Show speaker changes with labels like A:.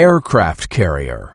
A: aircraft carrier.